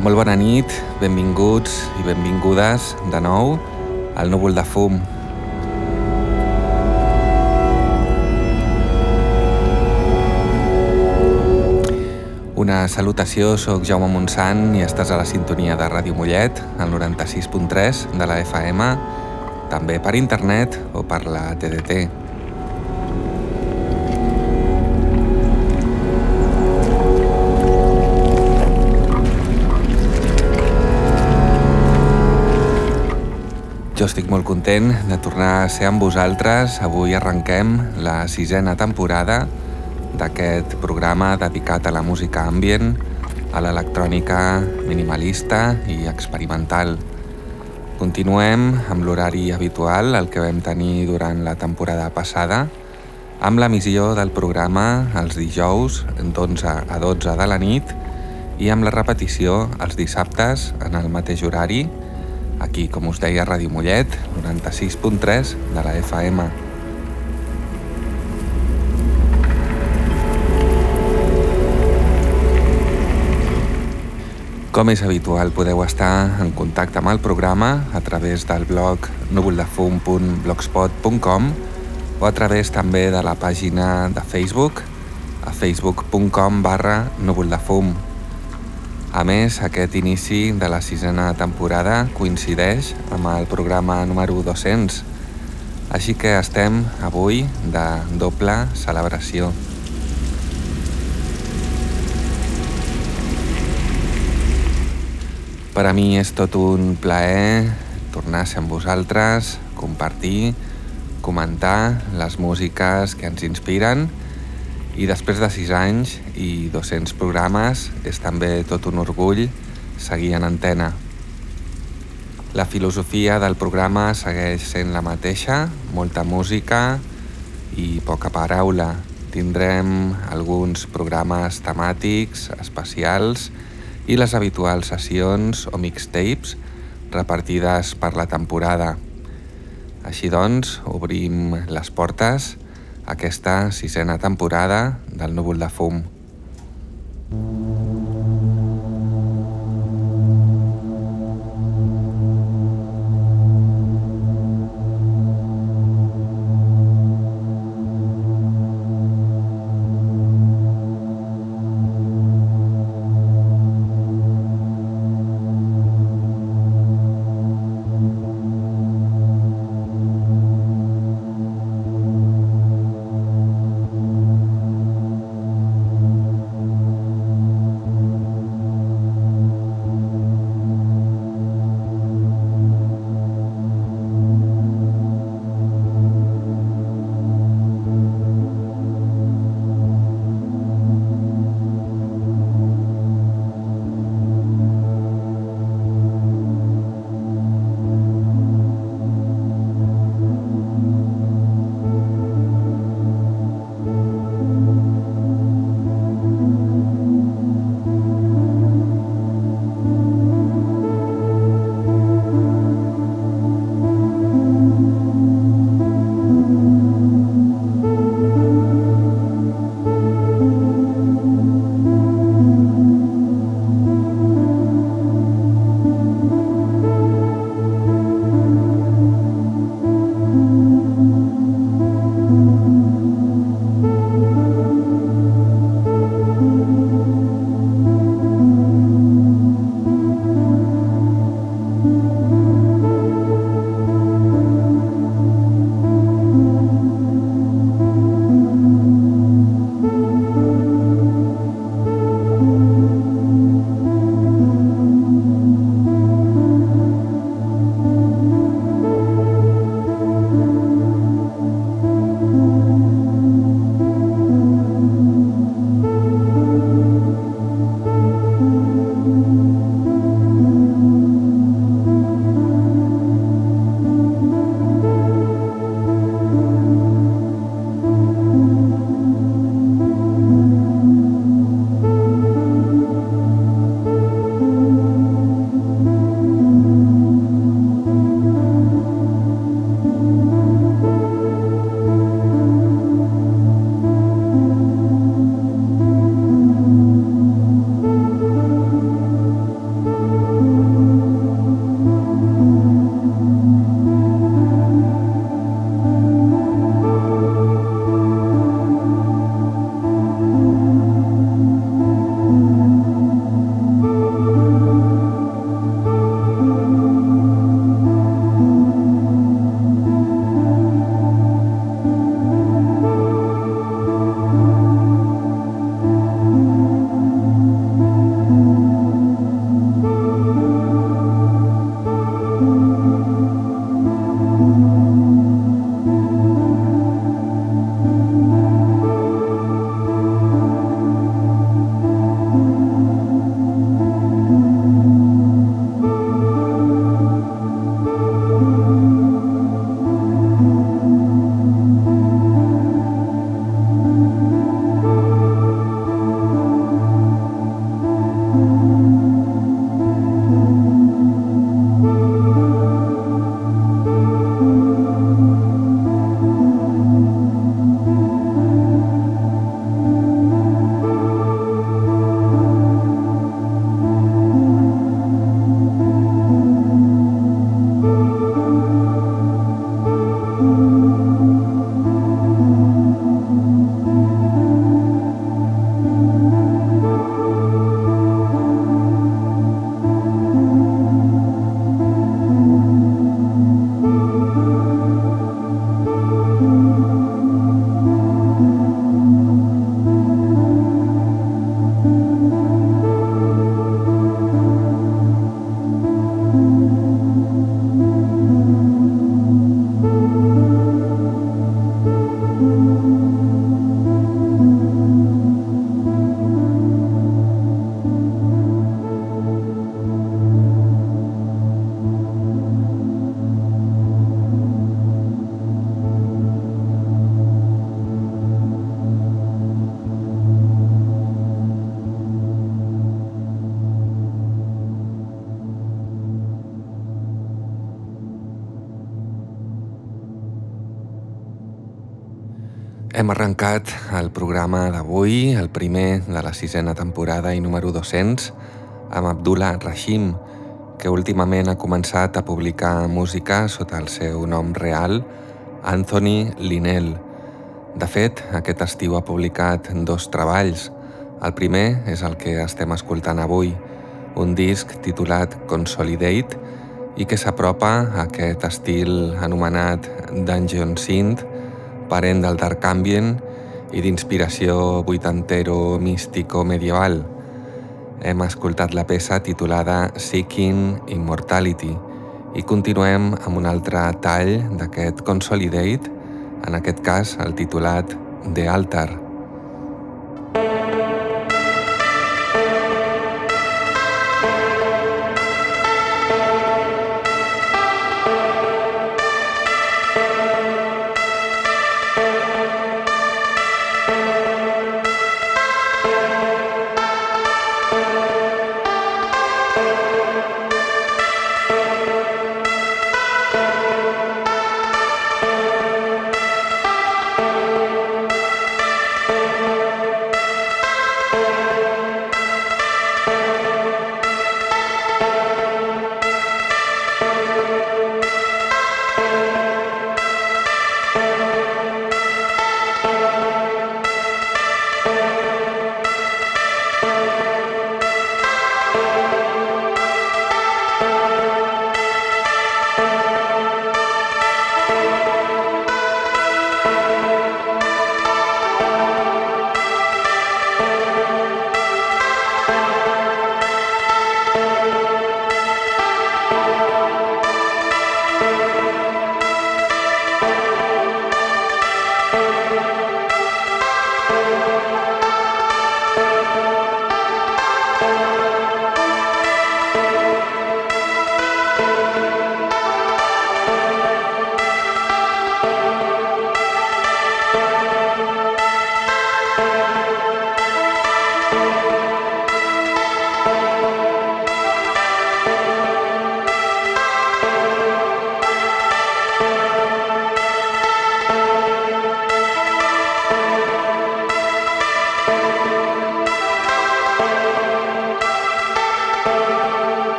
Hola, molt bona nit, benvinguts i benvingudes de nou al Núvol de Fum. Una salutació, sóc Jaume Montsant i estàs a la sintonia de Ràdio Mollet, al 96.3 de la FM, també per internet o per la TDT. Estic molt content de tornar a ser amb vosaltres. Avui arrenquem la sisena temporada d'aquest programa dedicat a la música ambient, a l'electrònica minimalista i experimental. Continuem amb l'horari habitual, el que vam tenir durant la temporada passada, amb l'emissió del programa els dijous d'11 a 12 de la nit i amb la repetició els dissabtes en el mateix horari, aquí, com us deia, Ràdio Mollet, 96.3 de la FM. Com és habitual, podeu estar en contacte amb el programa a través del blog núvoldefum.blogspot.com o a través també de la pàgina de Facebook a facebook.com barra núvoldefum.com a més, aquest inici de la sisena temporada coincideix amb el programa número 200, així que estem avui de doble celebració. Per a mi és tot un plaer tornar a ser amb vosaltres, compartir, comentar les músiques que ens inspiren i després de 6 anys i 200 programes és també tot un orgull seguir en antena. La filosofia del programa segueix sent la mateixa, molta música i poca paraula. Tindrem alguns programes temàtics, especials i les habituals sessions o mixtapes repartides per la temporada. Així doncs, obrim les portes aquesta sisena temporada del Núvol de Fum. Hem arrencat el programa d'avui, el primer de la sisena temporada i número 200, amb Abdullah Rashim, que últimament ha començat a publicar música sota el seu nom real, Anthony Linnell. De fet, aquest estiu ha publicat dos treballs. El primer és el que estem escoltant avui, un disc titulat Consolidate i que s'apropa a aquest estil anomenat Dungeon Synth, parent del Dark Ambient i d'inspiració vuitantero místico medieval. Hem escoltat la peça titulada Seeking Immortality i continuem amb un altre tall d'aquest Consolidate, en aquest cas el titulat The Altar.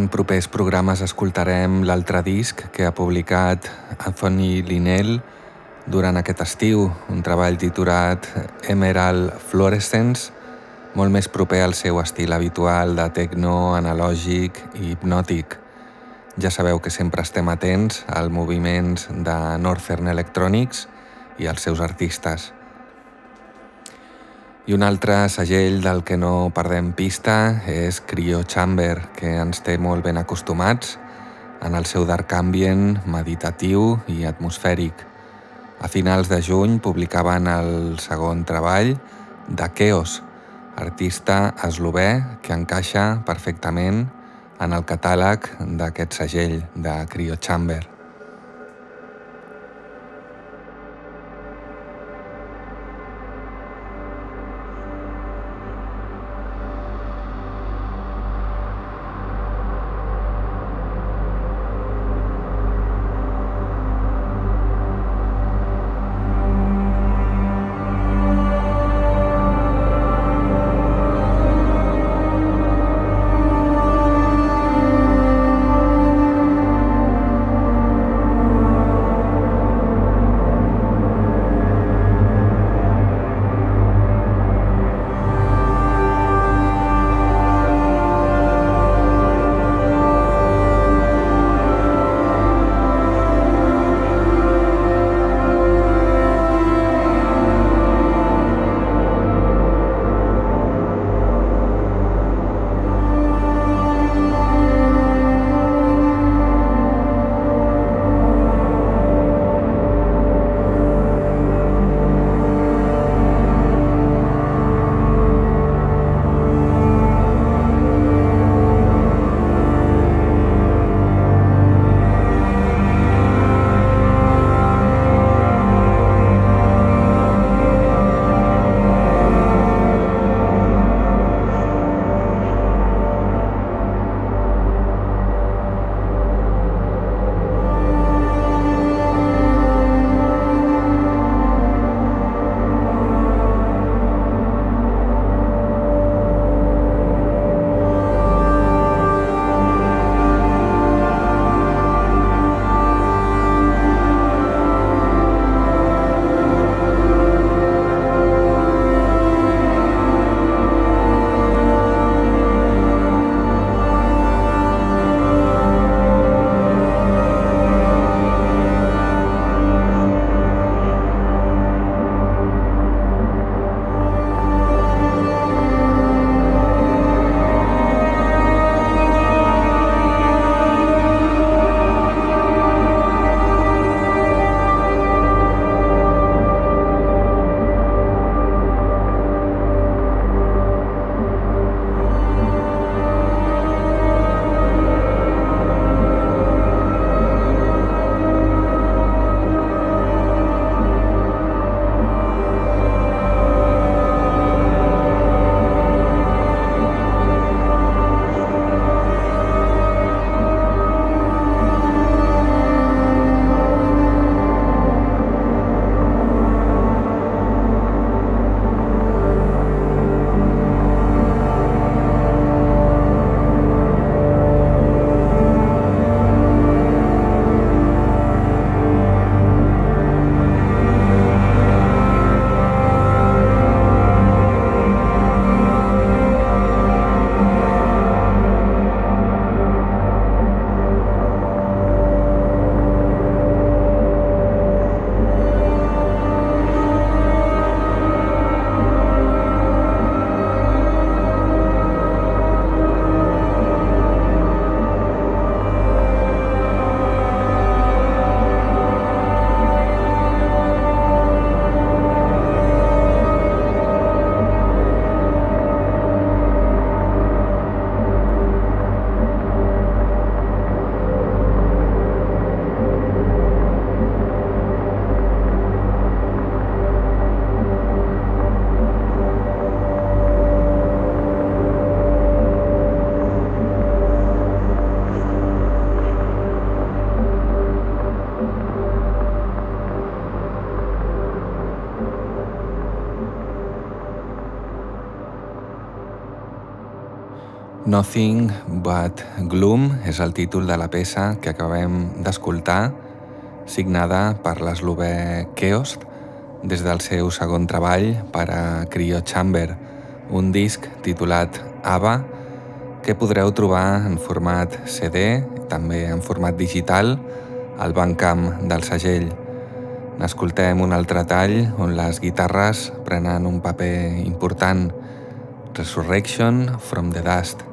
En propers programes escoltarem l'altre disc que ha publicat Anthony Linnell durant aquest estiu, un treball titulat Emerald Fluorescence, molt més proper al seu estil habitual de techno, analògic i hipnòtic. Ja sabeu que sempre estem atents als moviments de Northern Electronics i als seus artistes. I un altre segell del que no perdem pista és Cryo Chamber, que ens té molt ben acostumats en el seu dark ambient meditatiu i atmosfèric. A finals de juny publicaven el segon treball de Chaos, artista eslové que encaixa perfectament en el catàleg d'aquest segell de Cryo Chamber. Nothing But Gloom és el títol de la peça que acabem d'escoltar, signada per l'eslové Keost des del seu segon treball per a Cryo Chamber, un disc titulat Ava, que podreu trobar en format CD, també en format digital, al Bandcamp del segell. N'escoltem un altre tall on les guitarres prenen un paper important, Resurrection from the Dust.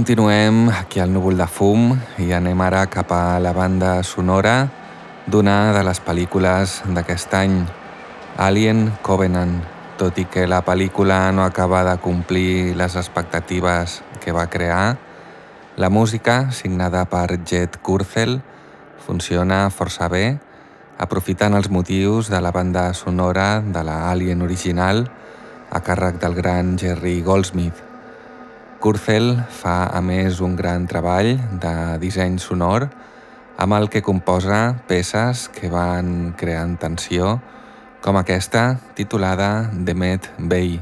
Continuem aquí al núvol de fum i anem ara cap a la banda sonora d'una de les pel·lícules d'aquest any, Alien Covenant. Tot i que la pel·lícula no acaba de complir les expectatives que va crear, la música, signada per Jet Kurzel, funciona força bé, aprofitant els motius de la banda sonora de la Alien original a càrrec del gran Jerry Goldsmith. Kurzel fa a més un gran treball de disseny sonor amb el que composa peces que van creant tensió com aquesta titulada The Met Bay.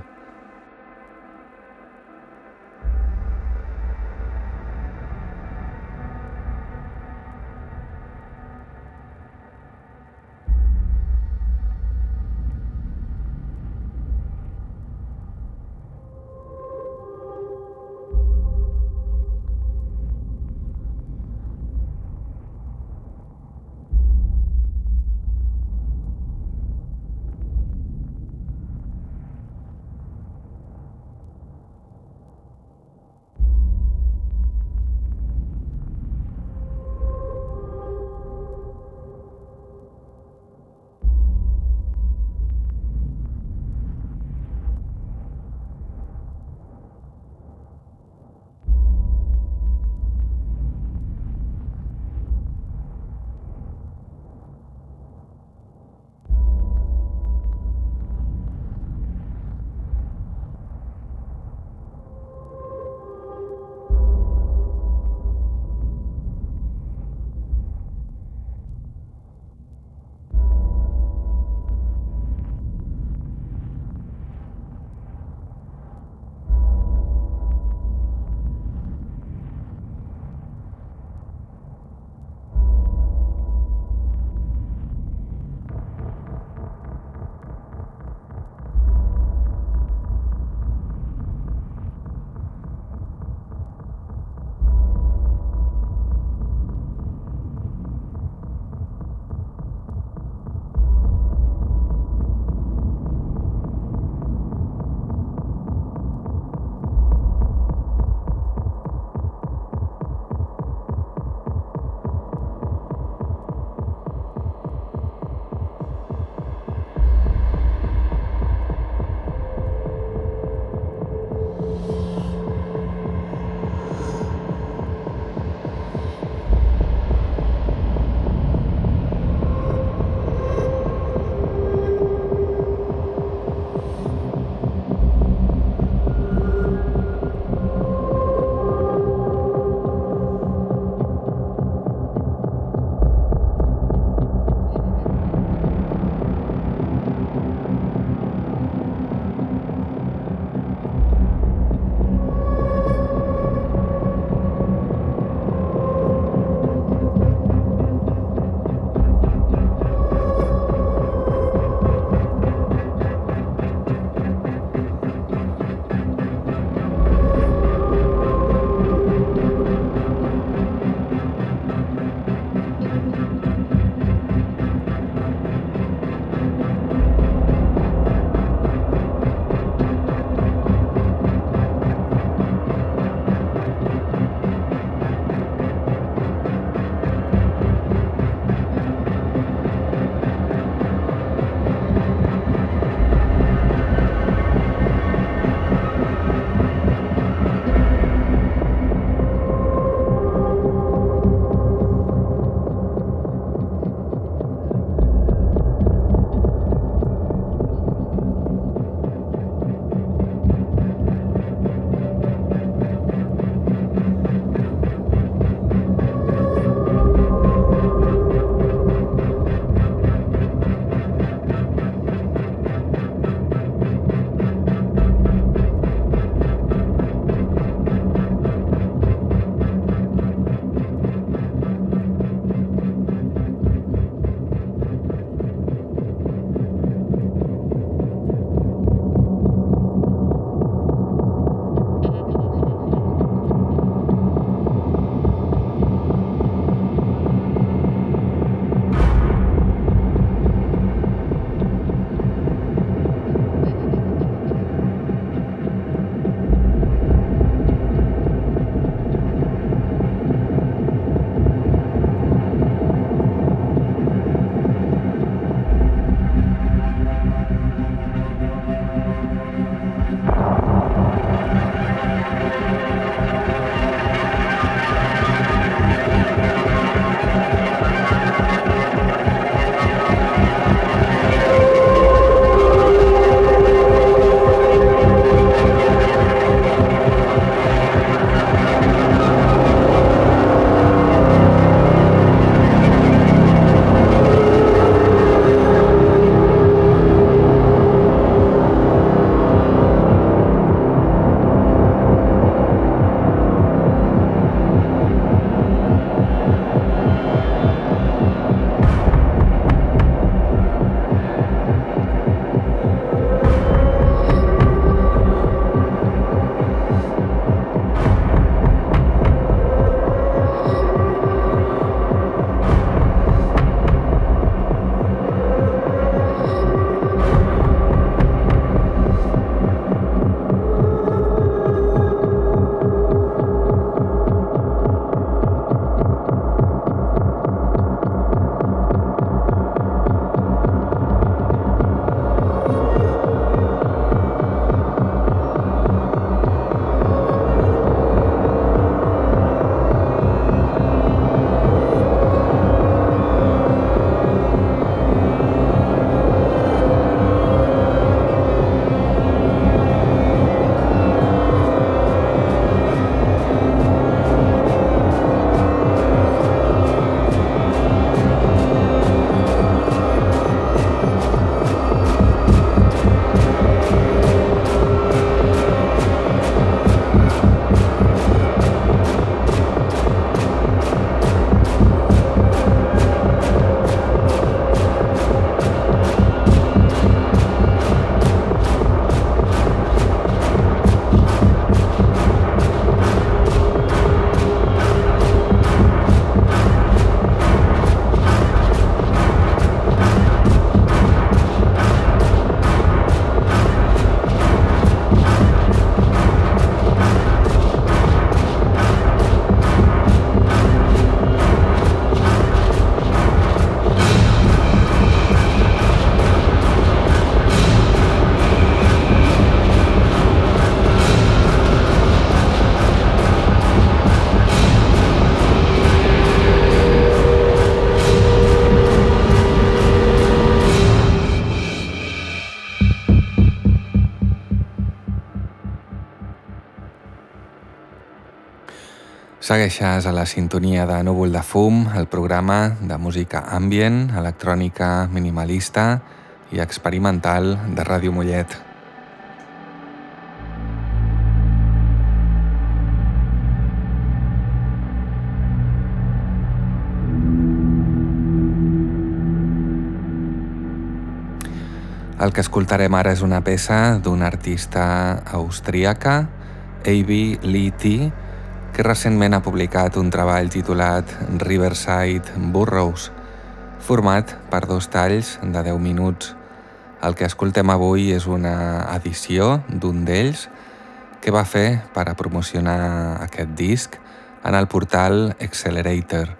Segueixes a la sintonia de Núvol de Fum, el programa de música ambient, electrònica minimalista i experimental de Ràdio Mollet. El que escoltarem ara és una peça d'una artista austríaca, A.B. Lee T., que recentment ha publicat un treball titulat Riverside Burrows, format per dos talls de 10 minuts. El que escoltem avui és una edició d'un d'ells que va fer per a promocionar aquest disc en el portal Accelerator.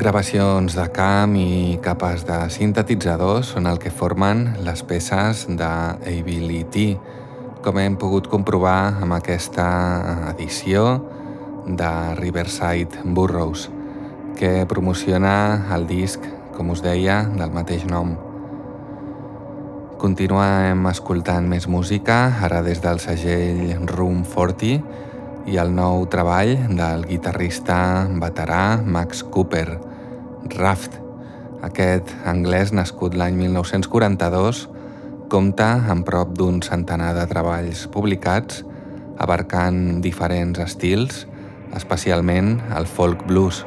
Gravacions de camp i capes de sintetitzadors són el que formen les peces d'Ability, com hem pogut comprovar amb aquesta edició de Riverside Burroughs, que promociona el disc, com us deia, del mateix nom. Continuem escoltant més música, ara des del segell Room 40 i el nou treball del guitarrista veterà Max Cooper, Raft. Aquest anglès nascut l'any 1942 compta amb prop d'un centenar de treballs publicats abarcant diferents estils, especialment el folk blues.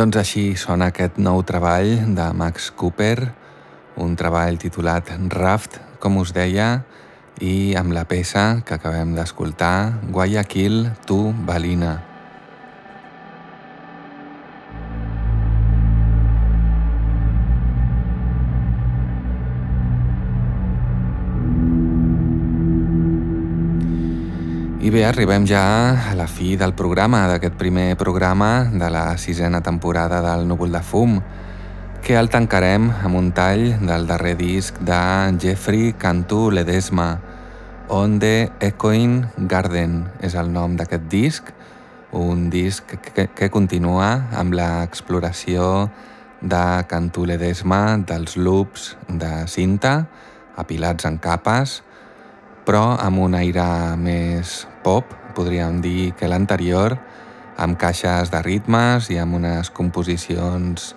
Doncs així sona aquest nou treball de Max Cooper, un treball titulat Raft, com us deia, i amb la peça que acabem d'escoltar, Guayaquil, tu, Balina. I bé, arribem ja a la fi del programa, d'aquest primer programa de la sisena temporada del Núvol de Fum, que el tancarem amb un tall del darrer disc de Jeffrey Cantu Ledesma, On the Echoing Garden. És el nom d'aquest disc, un disc que, que continua amb l'exploració de Cantu Ledesma dels loops de cinta, apilats en capes, però amb un aire més pop, podríem dir que l'anterior, amb caixes de ritmes i amb unes composicions,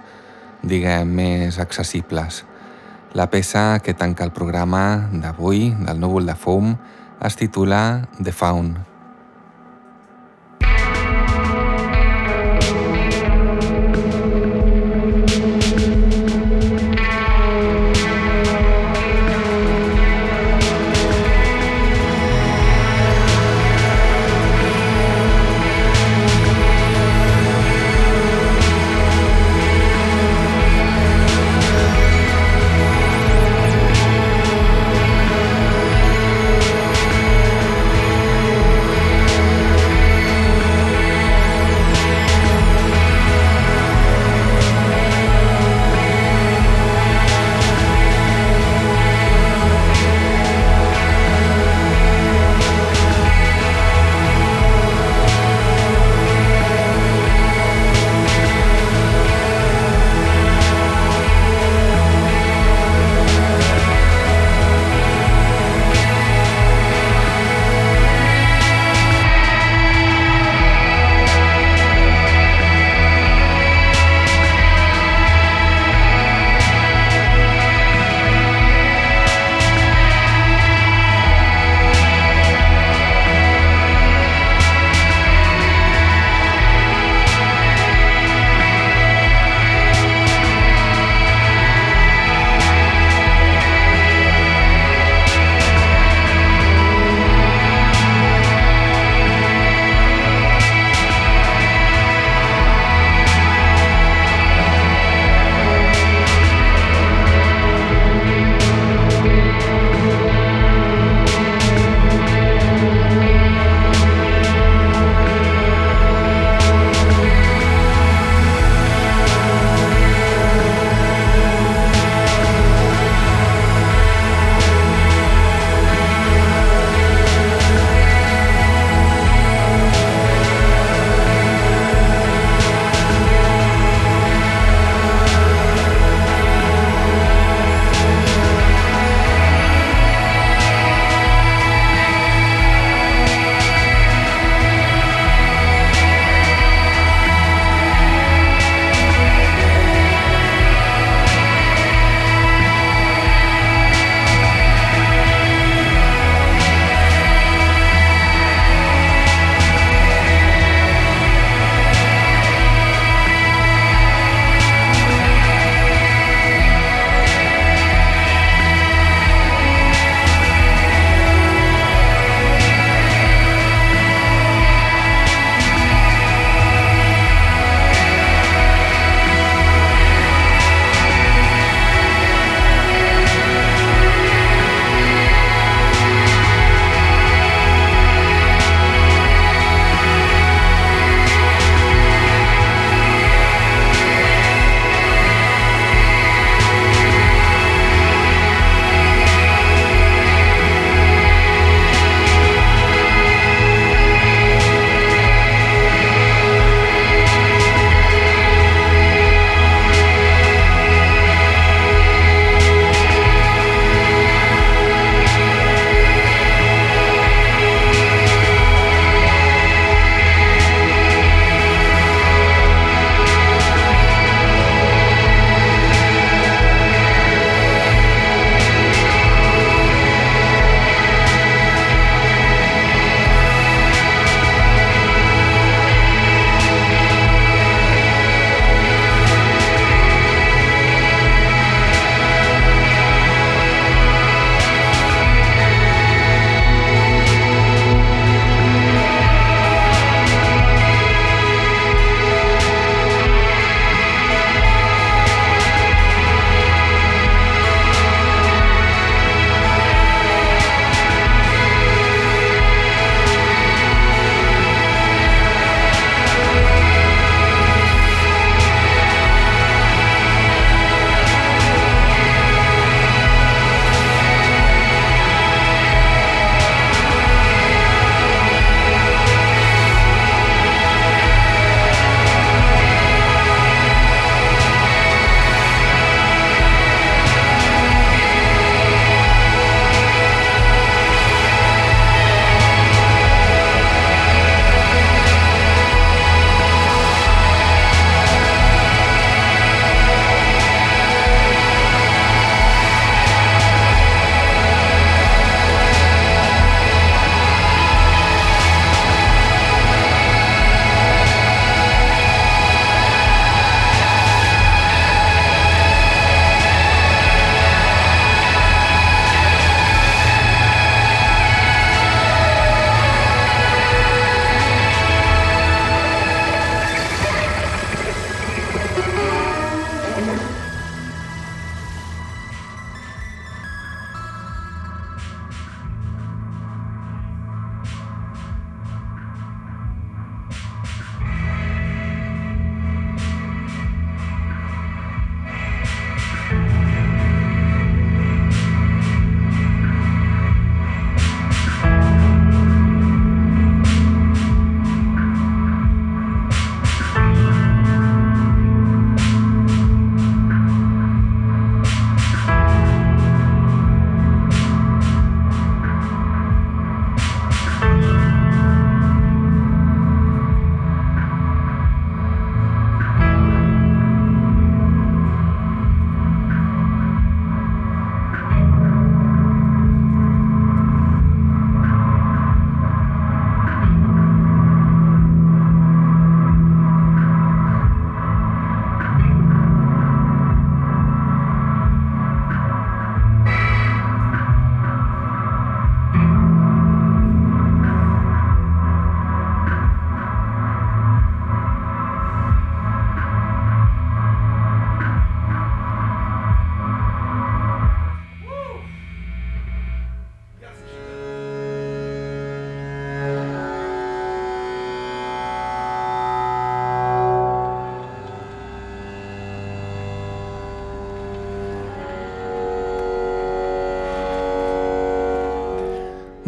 diguem, més accessibles. La peça que tanca el programa d'avui, del núvol de fum, es titula The Faun.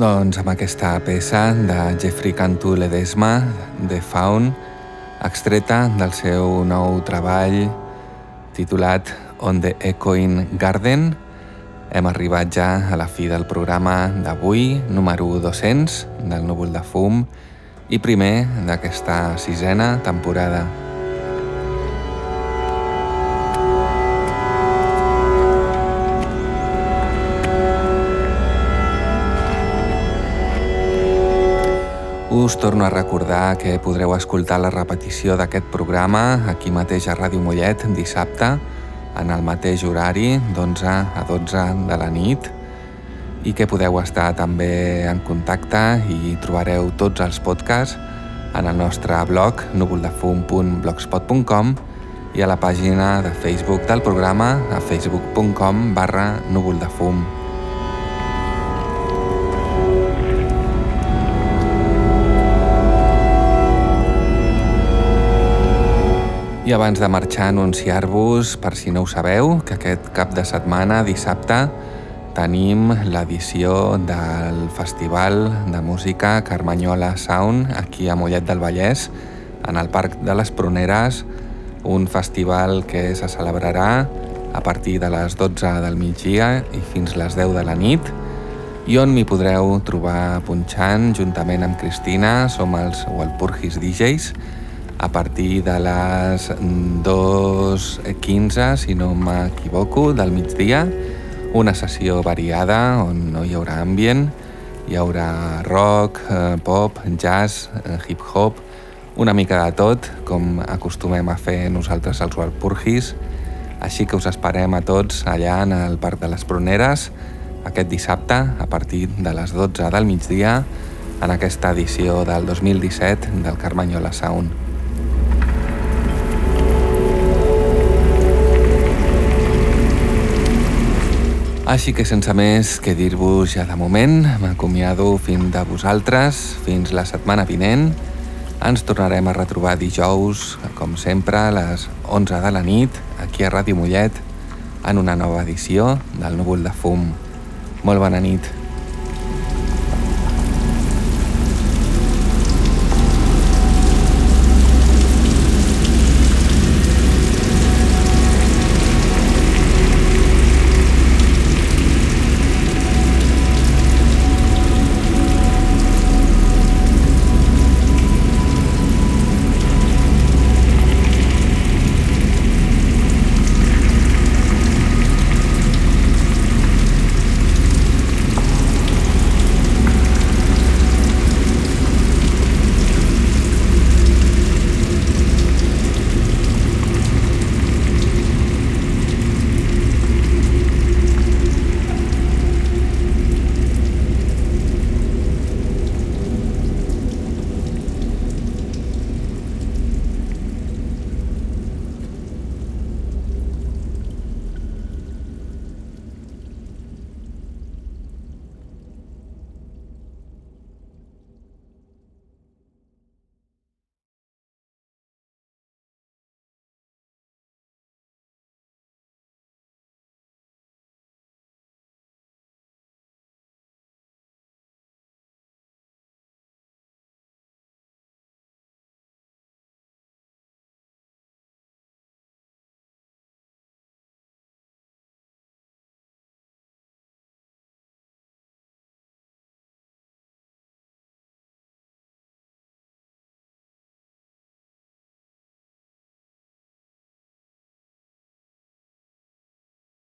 Doncs amb aquesta peça de Jeffrey Cantu Ledesma, de Faun, extreta del seu nou treball titulat On the Echoing Garden, hem arribat ja a la fi del programa d'avui, número 200 del Núvol de Fum i primer d'aquesta sisena temporada. Us torno a recordar que podreu escoltar la repetició d'aquest programa aquí mateix a Ràdio Mollet dissabte en el mateix horari d'11 a 12 de la nit i que podeu estar també en contacte i trobareu tots els podcasts en el nostre blog núvoldefum.blogspot.com i a la pàgina de Facebook del programa a facebook.com barra núvoldefum. I abans de marxar, anunciar-vos, per si no ho sabeu, que aquest cap de setmana, dissabte, tenim l'edició del Festival de Música Carmanyola Sound aquí a Mollet del Vallès, en el Parc de les Proneres, un festival que se celebrarà a partir de les 12 del migdia i fins les 10 de la nit i on m'hi podreu trobar punxant juntament amb Cristina, som els Walpurgis DJs, a partir de les 2.15, si no m'equivoco, del migdia, una sessió variada on no hi haurà ambient, hi haurà rock, eh, pop, jazz, eh, hip-hop, una mica de tot, com acostumem a fer nosaltres als Walpurgis, així que us esperem a tots allà en el Parc de les Proneres aquest dissabte a partir de les 12 del migdia en aquesta edició del 2017 del Carmanyola Sound. Així que sense més que dir-vos ja de moment, m'acomiado fins de vosaltres, fins la setmana vinent. Ens tornarem a retrobar dijous, com sempre, a les 11 de la nit, aquí a Ràdio Mollet, en una nova edició del Núvol de Fum. Molt bona nit.